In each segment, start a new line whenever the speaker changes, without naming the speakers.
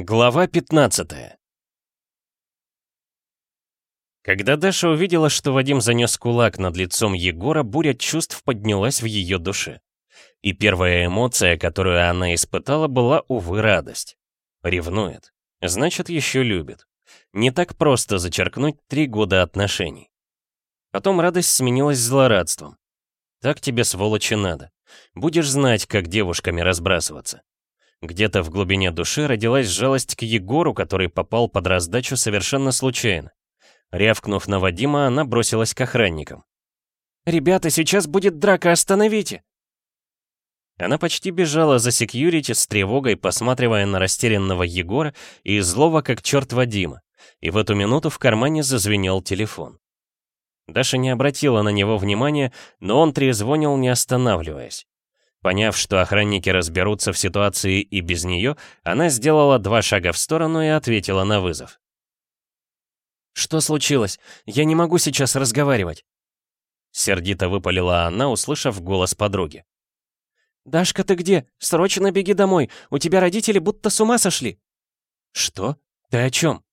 Глава 15 Когда Даша увидела, что Вадим занес кулак над лицом Егора, буря чувств поднялась в ее душе. И первая эмоция, которую она испытала, была, увы, радость. Ревнует. Значит, еще любит. Не так просто зачеркнуть три года отношений. Потом радость сменилась злорадством. Так тебе, сволочи, надо. Будешь знать, как девушками разбрасываться. Где-то в глубине души родилась жалость к Егору, который попал под раздачу совершенно случайно. Рявкнув на Вадима, она бросилась к охранникам. «Ребята, сейчас будет драка, остановите!» Она почти бежала за секьюрити с тревогой, посматривая на растерянного Егора и злого как черт Вадима. И в эту минуту в кармане зазвенел телефон. Даша не обратила на него внимания, но он трезвонил, не останавливаясь. Поняв, что охранники разберутся в ситуации и без нее, она сделала два шага в сторону и ответила на вызов. «Что случилось? Я не могу сейчас разговаривать!» Сердито выпалила она, услышав голос подруги. «Дашка, ты где? Срочно беги домой! У тебя родители будто с ума сошли!» «Что? Ты о чем?»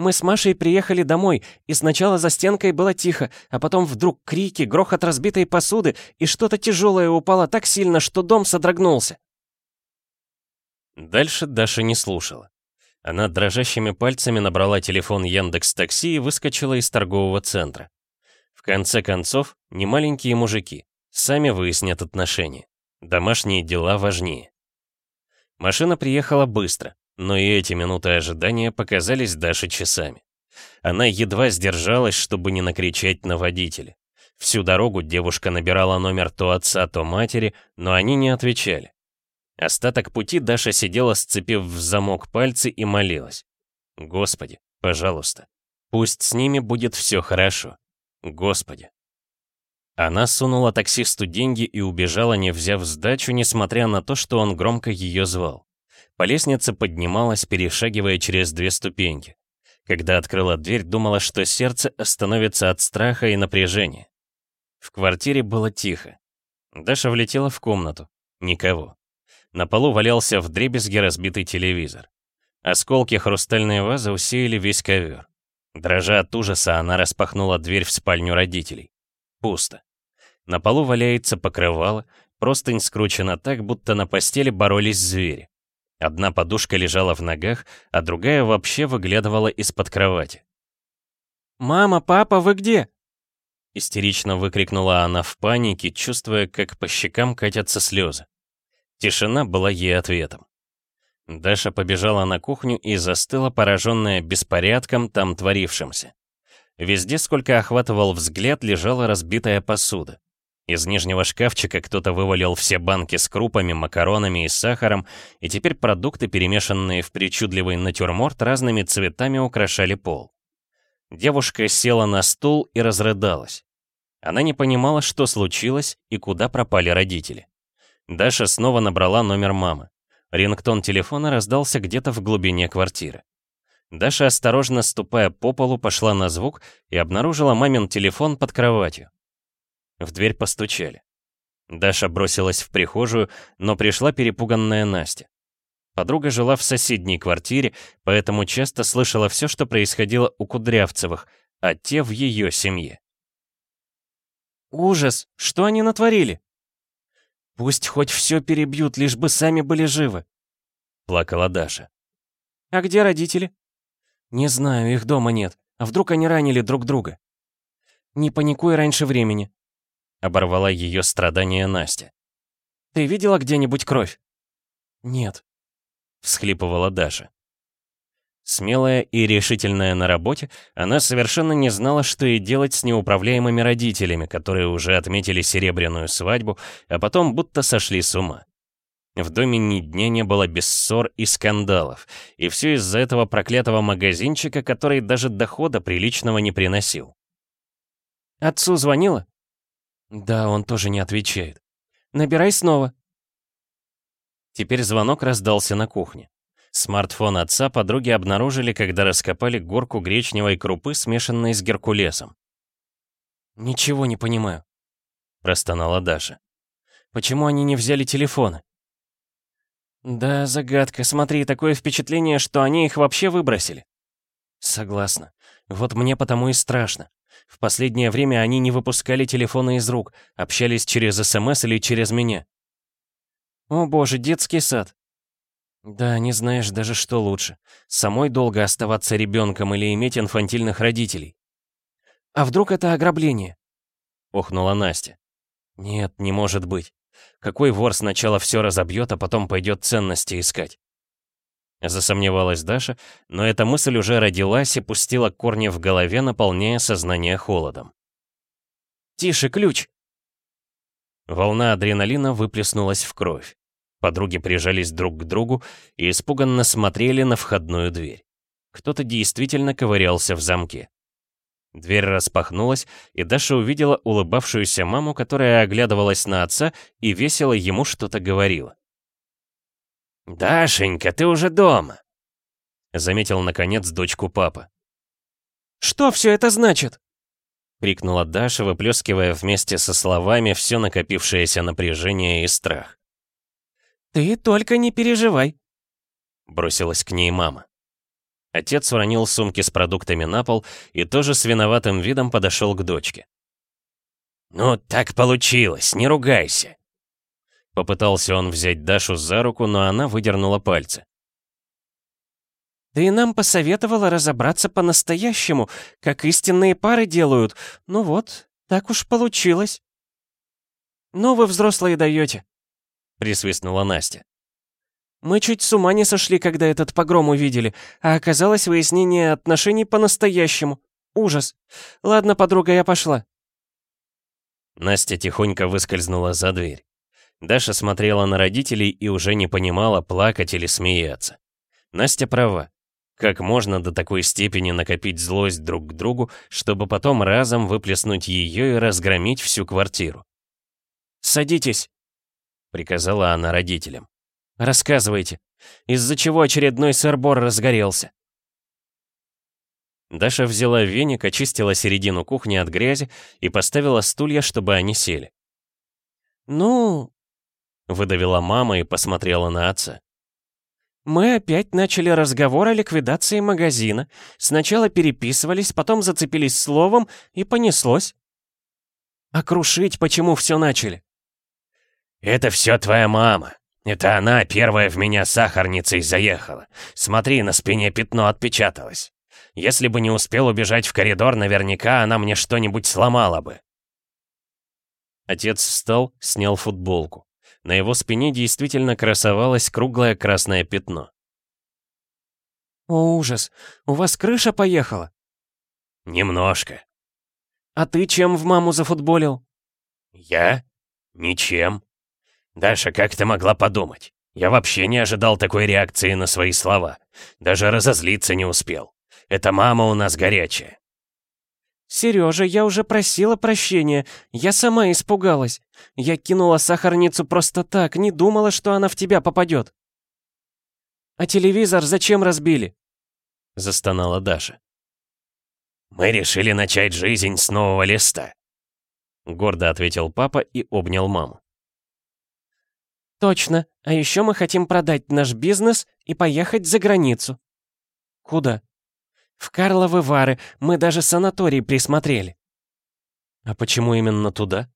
Мы с Машей приехали домой, и сначала за стенкой было тихо, а потом вдруг крики, грохот разбитой посуды, и что-то тяжелое упало так сильно, что дом содрогнулся. Дальше Даша не слушала. Она дрожащими пальцами набрала телефон Яндекс Такси и выскочила из торгового центра. В конце концов, не маленькие мужики, сами выяснят отношения. Домашние дела важнее. Машина приехала быстро. Но и эти минуты ожидания показались Даше часами. Она едва сдержалась, чтобы не накричать на водителя. Всю дорогу девушка набирала номер то отца, то матери, но они не отвечали. Остаток пути Даша сидела, сцепив в замок пальцы и молилась. «Господи, пожалуйста, пусть с ними будет все хорошо. Господи». Она сунула таксисту деньги и убежала, не взяв сдачу, несмотря на то, что он громко ее звал. По лестнице поднималась, перешагивая через две ступеньки. Когда открыла дверь, думала, что сердце остановится от страха и напряжения. В квартире было тихо. Даша влетела в комнату. Никого. На полу валялся вдребезги разбитый телевизор. Осколки хрустальной вазы усеяли весь ковер. Дрожа от ужаса, она распахнула дверь в спальню родителей. Пусто. На полу валяется покрывало, простынь скручена так, будто на постели боролись звери. Одна подушка лежала в ногах, а другая вообще выглядывала из-под кровати. «Мама, папа, вы где?» Истерично выкрикнула она в панике, чувствуя, как по щекам катятся слезы. Тишина была ей ответом. Даша побежала на кухню и застыла, пораженная беспорядком там творившимся. Везде, сколько охватывал взгляд, лежала разбитая посуда. Из нижнего шкафчика кто-то вывалил все банки с крупами, макаронами и сахаром, и теперь продукты, перемешанные в причудливый натюрморт, разными цветами украшали пол. Девушка села на стул и разрыдалась. Она не понимала, что случилось и куда пропали родители. Даша снова набрала номер мамы. Рингтон телефона раздался где-то в глубине квартиры. Даша, осторожно ступая по полу, пошла на звук и обнаружила мамин телефон под кроватью. В дверь постучали. Даша бросилась в прихожую, но пришла перепуганная Настя. Подруга жила в соседней квартире, поэтому часто слышала все, что происходило у Кудрявцевых, а те в ее семье. «Ужас! Что они натворили?» «Пусть хоть все перебьют, лишь бы сами были живы», — плакала Даша. «А где родители?» «Не знаю, их дома нет. А вдруг они ранили друг друга?» «Не паникуй раньше времени. — оборвала ее страдания Настя. «Ты видела где-нибудь кровь?» «Нет», — всхлипывала Даша. Смелая и решительная на работе, она совершенно не знала, что и делать с неуправляемыми родителями, которые уже отметили серебряную свадьбу, а потом будто сошли с ума. В доме ни дня не было без ссор и скандалов, и все из-за этого проклятого магазинчика, который даже дохода приличного не приносил. «Отцу звонила?» Да, он тоже не отвечает. Набирай снова. Теперь звонок раздался на кухне. Смартфон отца подруги обнаружили, когда раскопали горку гречневой крупы, смешанной с геркулесом. «Ничего не понимаю», — простонала Даша. «Почему они не взяли телефоны?» «Да, загадка. Смотри, такое впечатление, что они их вообще выбросили». «Согласна. Вот мне потому и страшно. В последнее время они не выпускали телефоны из рук, общались через СМС или через меня». «О боже, детский сад». «Да, не знаешь даже, что лучше. Самой долго оставаться ребенком или иметь инфантильных родителей». «А вдруг это ограбление?» — охнула Настя. «Нет, не может быть. Какой вор сначала все разобьет, а потом пойдет ценности искать? Засомневалась Даша, но эта мысль уже родилась и пустила корни в голове, наполняя сознание холодом. «Тише, ключ!» Волна адреналина выплеснулась в кровь. Подруги прижались друг к другу и испуганно смотрели на входную дверь. Кто-то действительно ковырялся в замке. Дверь распахнулась, и Даша увидела улыбавшуюся маму, которая оглядывалась на отца и весело ему что-то говорила. «Дашенька, ты уже дома!» Заметил, наконец, дочку папа. «Что все это значит?» Крикнула Даша, выплескивая вместе со словами все накопившееся напряжение и страх. «Ты только не переживай!» Бросилась к ней мама. Отец уронил сумки с продуктами на пол и тоже с виноватым видом подошел к дочке. «Ну, так получилось, не ругайся!» Попытался он взять Дашу за руку, но она выдернула пальцы. «Ты нам посоветовала разобраться по-настоящему, как истинные пары делают. Ну вот, так уж получилось». «Ну вы взрослые даете», — присвистнула Настя. Мы чуть с ума не сошли, когда этот погром увидели, а оказалось выяснение отношений по-настоящему. Ужас. Ладно, подруга, я пошла. Настя тихонько выскользнула за дверь. Даша смотрела на родителей и уже не понимала, плакать или смеяться. Настя права. Как можно до такой степени накопить злость друг к другу, чтобы потом разом выплеснуть ее и разгромить всю квартиру? «Садитесь», — приказала она родителям. Рассказывайте, из-за чего очередной сыр-бор разгорелся?» Даша взяла веник, очистила середину кухни от грязи и поставила стулья, чтобы они сели. «Ну...» — выдавила мама и посмотрела на отца. «Мы опять начали разговор о ликвидации магазина. Сначала переписывались, потом зацепились словом, и понеслось. А крушить почему все начали?» «Это все твоя мама», это она первая в меня сахарницей заехала. Смотри, на спине пятно отпечаталось. Если бы не успел убежать в коридор, наверняка она мне что-нибудь сломала бы. Отец встал, снял футболку. На его спине действительно красовалось круглое красное пятно. «О, ужас! У вас крыша поехала?» «Немножко». «А ты чем в маму зафутболил?» «Я? Ничем. «Даша, как ты могла подумать? Я вообще не ожидал такой реакции на свои слова. Даже разозлиться не успел. Эта мама у нас горячая». «Сережа, я уже просила прощения. Я сама испугалась. Я кинула сахарницу просто так, не думала, что она в тебя попадет». «А телевизор зачем разбили?» — застонала Даша. «Мы решили начать жизнь с нового листа», — гордо ответил папа и обнял маму. «Точно. А еще мы хотим продать наш бизнес и поехать за границу». «Куда?» «В Карловы Вары. Мы даже санаторий присмотрели». «А почему именно туда?»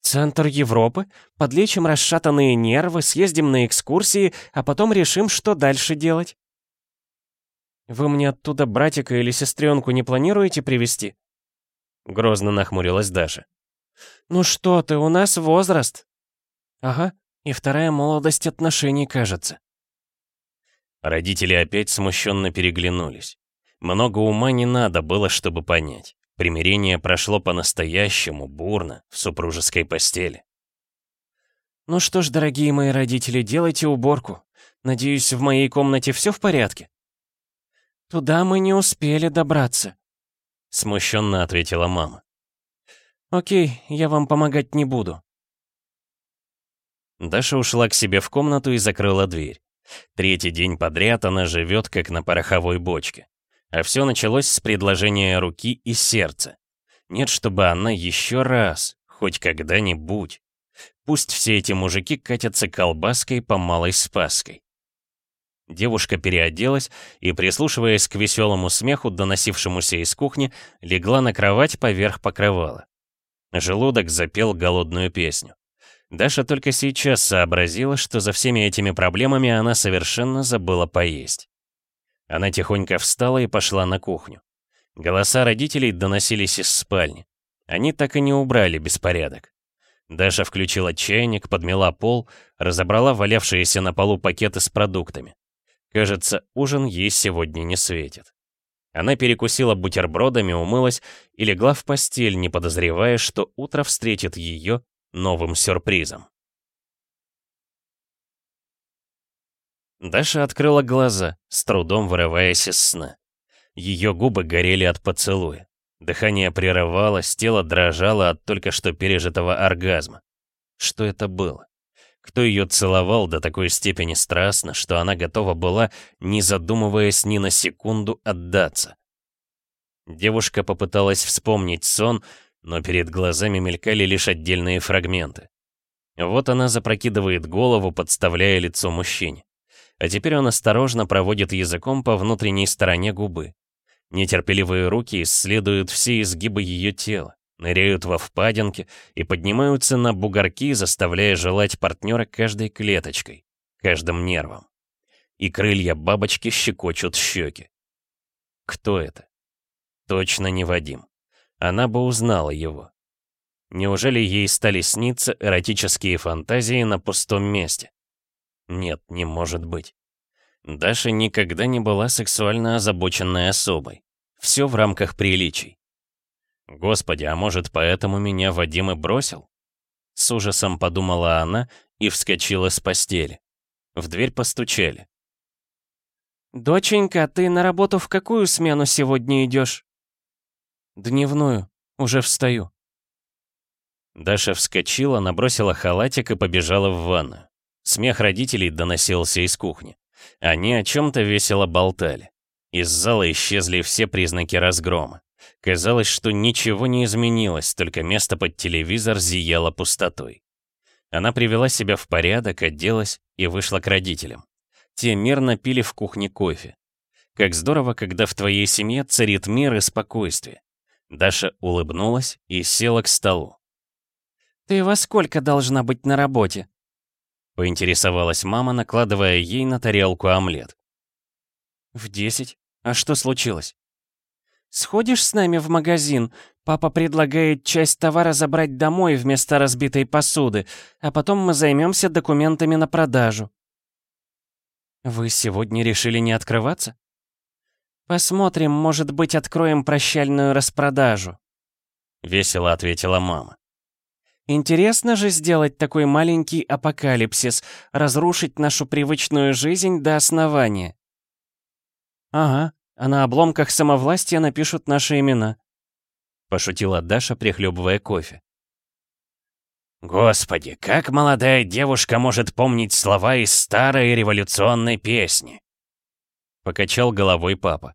«Центр Европы. Подлечим расшатанные нервы, съездим на экскурсии, а потом решим, что дальше делать». «Вы мне оттуда братика или сестренку не планируете привезти?» Грозно нахмурилась Даша. «Ну что ты, у нас возраст». «Ага, и вторая молодость отношений, кажется. Родители опять смущенно переглянулись. Много ума не надо было, чтобы понять. Примирение прошло по-настоящему, бурно, в супружеской постели. «Ну что ж, дорогие мои родители, делайте уборку. Надеюсь, в моей комнате все в порядке?» «Туда мы не успели добраться», — смущенно ответила мама. «Окей, я вам помогать не буду. Даша ушла к себе в комнату и закрыла дверь. Третий день подряд она живет как на пороховой бочке. А все началось с предложения руки и сердца. Нет, чтобы она еще раз, хоть когда-нибудь. Пусть все эти мужики катятся колбаской по малой спаской. Девушка переоделась и, прислушиваясь к веселому смеху, доносившемуся из кухни, легла на кровать поверх покрывала. Желудок запел голодную песню. Даша только сейчас сообразила, что за всеми этими проблемами она совершенно забыла поесть. Она тихонько встала и пошла на кухню. Голоса родителей доносились из спальни. Они так и не убрали беспорядок. Даша включила чайник, подмела пол, разобрала валявшиеся на полу пакеты с продуктами. Кажется, ужин ей сегодня не светит. Она перекусила бутербродами, умылась и легла в постель, не подозревая, что утро встретит ее новым сюрпризом. Даша открыла глаза, с трудом вырываясь из сна. Ее губы горели от поцелуя. Дыхание прерывалось, тело дрожало от только что пережитого оргазма. Что это было? Кто ее целовал до такой степени страстно, что она готова была, не задумываясь ни на секунду, отдаться? Девушка попыталась вспомнить сон, но перед глазами мелькали лишь отдельные фрагменты. Вот она запрокидывает голову, подставляя лицо мужчине. А теперь он осторожно проводит языком по внутренней стороне губы. Нетерпеливые руки исследуют все изгибы ее тела, ныряют во впадинки и поднимаются на бугорки, заставляя желать партнера каждой клеточкой, каждым нервом. И крылья бабочки щекочут щеки. Кто это? Точно не Вадим. Она бы узнала его. Неужели ей стали сниться эротические фантазии на пустом месте? Нет, не может быть. Даша никогда не была сексуально озабоченной особой. Все в рамках приличий. Господи, а может, поэтому меня Вадим и бросил? С ужасом подумала она и вскочила с постели. В дверь постучали.
«Доченька, ты на работу в какую смену сегодня идешь?» «Дневную. Уже встаю».
Даша вскочила, набросила халатик и побежала в ванную. Смех родителей доносился из кухни. Они о чем-то весело болтали. Из зала исчезли все признаки разгрома. Казалось, что ничего не изменилось, только место под телевизор зияло пустотой. Она привела себя в порядок, оделась и вышла к родителям. Те мирно пили в кухне кофе. Как здорово, когда в твоей семье царит мир и спокойствие. Даша улыбнулась и села к столу.
«Ты во сколько должна быть на работе?»
Поинтересовалась мама, накладывая ей на тарелку омлет.
«В десять? А что случилось?» «Сходишь с нами в магазин? Папа предлагает часть товара забрать домой вместо разбитой посуды, а потом мы займемся документами на продажу». «Вы сегодня решили не открываться?» «Посмотрим, может быть, откроем прощальную распродажу», — весело ответила мама. Интересно же сделать такой маленький апокалипсис, разрушить нашу привычную жизнь до основания. Ага, а на обломках самовластия напишут наши имена. Пошутила Даша, прихлебывая кофе.
Господи, как молодая девушка может помнить слова из старой революционной песни? Покачал головой папа.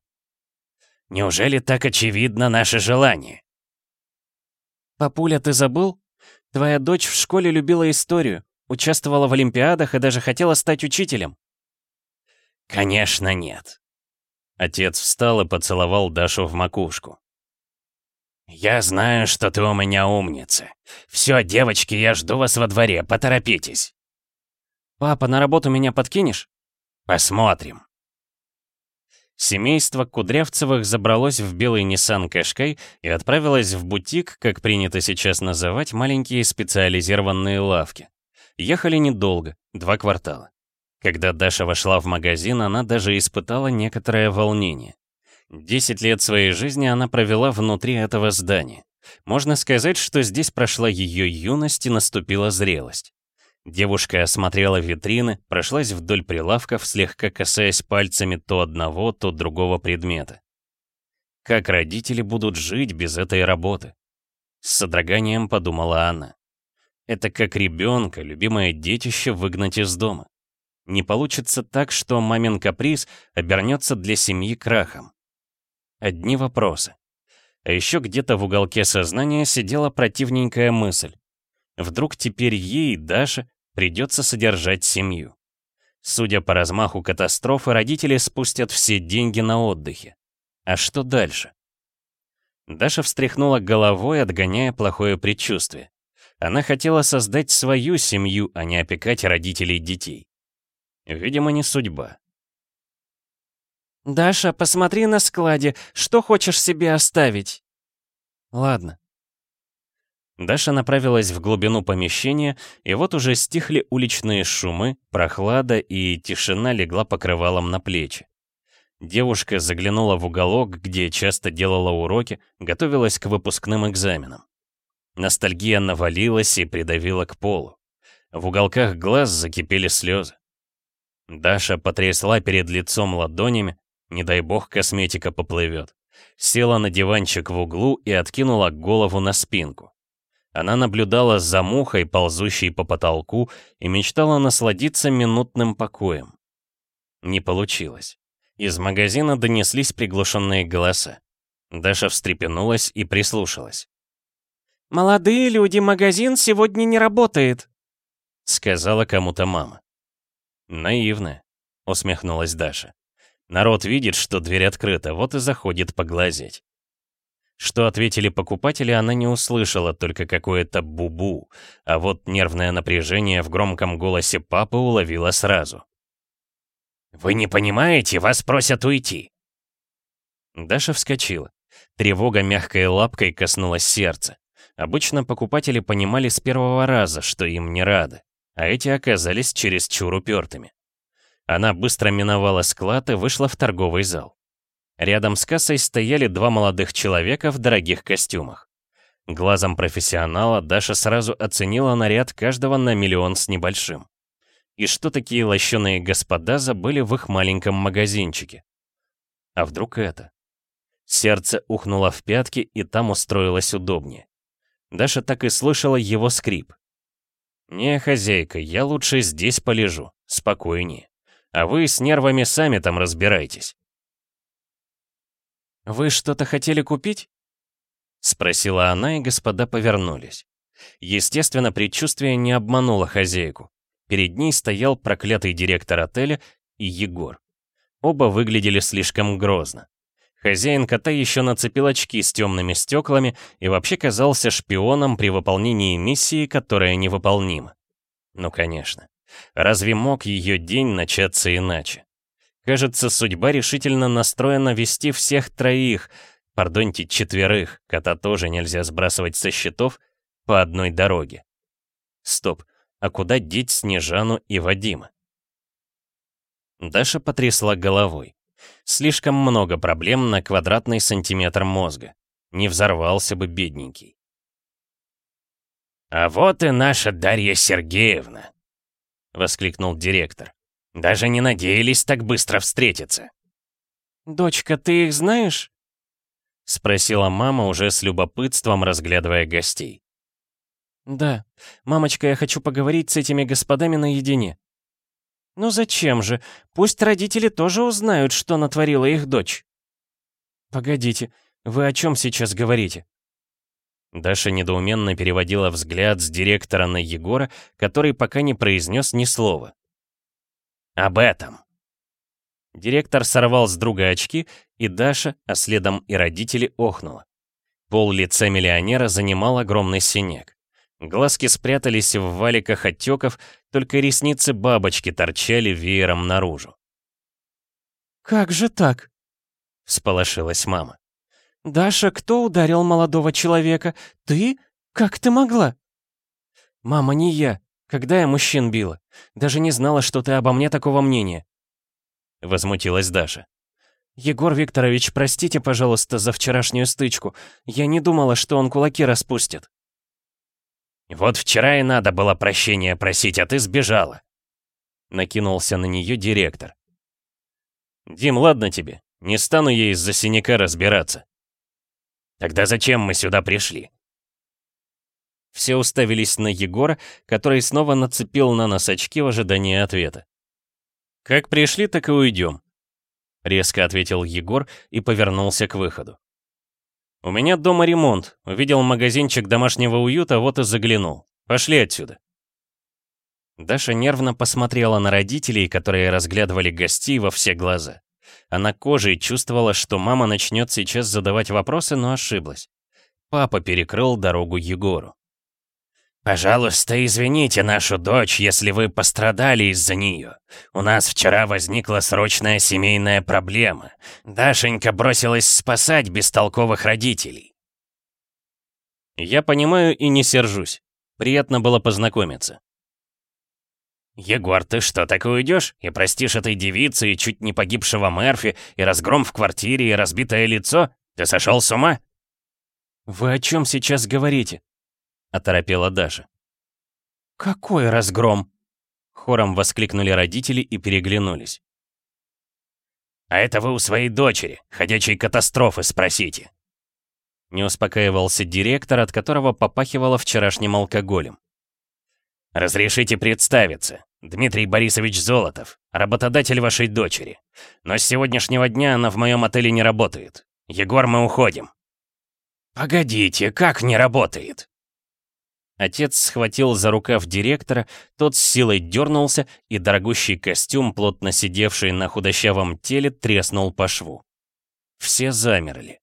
Неужели так очевидно наше желание?
Папуля, ты забыл? Твоя дочь в школе любила историю, участвовала в олимпиадах и даже хотела стать учителем.
Конечно, нет. Отец встал и поцеловал Дашу в макушку. «Я знаю, что ты у меня умница. Все, девочки, я жду вас во дворе, поторопитесь».
«Папа, на работу меня подкинешь?»
«Посмотрим». Семейство Кудрявцевых забралось в белый Nissan Qashqai и отправилось в бутик, как принято сейчас называть, маленькие специализированные лавки. Ехали недолго, два квартала. Когда Даша вошла в магазин, она даже испытала некоторое волнение. Десять лет своей жизни она провела внутри этого здания. Можно сказать, что здесь прошла ее юность и наступила зрелость. Девушка осмотрела витрины, прошлась вдоль прилавков, слегка касаясь пальцами то одного, то другого предмета. Как родители будут жить без этой работы? С содроганием подумала она. Это как ребенка, любимое детище, выгнать из дома. Не получится так, что мамин каприз обернется для семьи крахом. Одни вопросы. А еще где-то в уголке сознания сидела противненькая мысль. Вдруг теперь ей, Даше, придется содержать семью. Судя по размаху катастрофы, родители спустят все деньги на отдыхе. А что дальше? Даша встряхнула головой, отгоняя плохое предчувствие. Она хотела создать свою семью, а не опекать родителей детей. Видимо, не судьба.
«Даша, посмотри на складе, что хочешь себе оставить?»
«Ладно». Даша направилась в глубину помещения, и вот уже стихли уличные шумы, прохлада и тишина легла покрывалом на плечи. Девушка заглянула в уголок, где часто делала уроки, готовилась к выпускным экзаменам. Ностальгия навалилась и придавила к полу. В уголках глаз закипели слезы. Даша потрясла перед лицом ладонями, не дай бог косметика поплывет. Села на диванчик в углу и откинула голову на спинку. Она наблюдала за мухой, ползущей по потолку, и мечтала насладиться минутным покоем. Не получилось. Из магазина донеслись приглушенные голоса. Даша встрепенулась и прислушалась.
«Молодые люди, магазин сегодня не работает», —
сказала кому-то мама. «Наивная», — усмехнулась Даша. «Народ видит, что дверь открыта, вот и заходит поглазеть». Что ответили покупатели, она не услышала, только какое-то бубу, а вот нервное напряжение в громком голосе папы уловила сразу. «Вы не понимаете, вас просят уйти!» Даша вскочила. Тревога мягкой лапкой коснулась сердца. Обычно покупатели понимали с первого раза, что им не рады, а эти оказались чересчур упертыми. Она быстро миновала склад и вышла в торговый зал. Рядом с кассой стояли два молодых человека в дорогих костюмах. Глазом профессионала Даша сразу оценила наряд каждого на миллион с небольшим. И что такие лощеные господа забыли в их маленьком магазинчике? А вдруг это? Сердце ухнуло в пятки, и там устроилось удобнее. Даша так и слышала его скрип. «Не, хозяйка, я лучше здесь полежу, спокойнее. А вы с нервами сами там разбирайтесь».
«Вы что-то хотели купить?»
Спросила она, и господа повернулись. Естественно, предчувствие не обмануло хозяйку. Перед ней стоял проклятый директор отеля и Егор. Оба выглядели слишком грозно. Хозяин кота еще нацепил очки с темными стеклами и вообще казался шпионом при выполнении миссии, которая невыполнима. Ну, конечно. Разве мог ее день начаться иначе? Кажется, судьба решительно настроена вести всех троих, пардоньте, четверых, кота тоже нельзя сбрасывать со счетов, по одной дороге. Стоп, а куда деть Снежану и Вадима? Даша потрясла головой. Слишком много проблем на квадратный сантиметр мозга. Не взорвался бы бедненький. «А вот и наша Дарья Сергеевна!» — воскликнул директор. «Даже не надеялись так быстро встретиться».
«Дочка, ты их знаешь?»
— спросила мама, уже с любопытством разглядывая гостей.
«Да. Мамочка, я хочу поговорить с этими господами наедине». «Ну зачем же? Пусть родители тоже узнают, что натворила их дочь». «Погодите, вы о чем сейчас говорите?»
Даша недоуменно переводила взгляд с директора на Егора, который пока не произнес ни слова. «Об этом». Директор сорвал с друга очки, и Даша, а следом и родители, охнула. Пол лица миллионера занимал огромный синяк. Глазки спрятались в валиках отеков, только ресницы бабочки торчали веером наружу.
«Как же так?» — всполошилась мама. «Даша, кто ударил молодого человека? Ты? Как ты могла?» «Мама, не я. Когда я мужчин била? Даже не знала, что ты обо мне такого мнения».
Возмутилась Даша.
«Егор Викторович, простите, пожалуйста, за вчерашнюю стычку. Я не думала, что он кулаки распустит».
«Вот вчера и надо было прощения просить, а ты сбежала!» Накинулся на нее директор. «Дим, ладно тебе, не стану ей из-за синяка разбираться». «Тогда зачем мы сюда пришли?» Все уставились на Егора, который снова нацепил на нос очки в ожидании ответа. «Как пришли, так и уйдем», — резко ответил Егор и повернулся к выходу. «У меня дома ремонт. Увидел магазинчик домашнего уюта, вот и заглянул. Пошли отсюда. Даша нервно посмотрела на родителей, которые разглядывали гостей во все глаза. Она кожей чувствовала, что мама начнет сейчас задавать вопросы, но ошиблась. Папа перекрыл дорогу Егору.
«Пожалуйста, извините нашу дочь, если вы пострадали из-за нее. У нас вчера возникла срочная семейная проблема. Дашенька бросилась спасать бестолковых родителей».
«Я понимаю и не сержусь. Приятно было познакомиться».
«Егор, ты что, так и уйдешь? И простишь этой девице, и чуть не погибшего Мерфи, и разгром в квартире, и разбитое лицо? Ты сошел с ума?»
«Вы о чем сейчас говорите?» — оторопела Даша.
«Какой разгром?»
— хором воскликнули родители и переглянулись.
«А это вы у своей дочери, ходячей катастрофы, спросите».
Не успокаивался директор, от которого попахивало вчерашним алкоголем.
«Разрешите представиться. Дмитрий Борисович Золотов, работодатель вашей дочери. Но с сегодняшнего дня она в моем отеле не работает. Егор, мы уходим». «Погодите, как не работает?»
Отец схватил за рукав директора, тот с силой дернулся, и дорогущий костюм, плотно сидевший на худощавом теле, треснул по шву. Все замерли.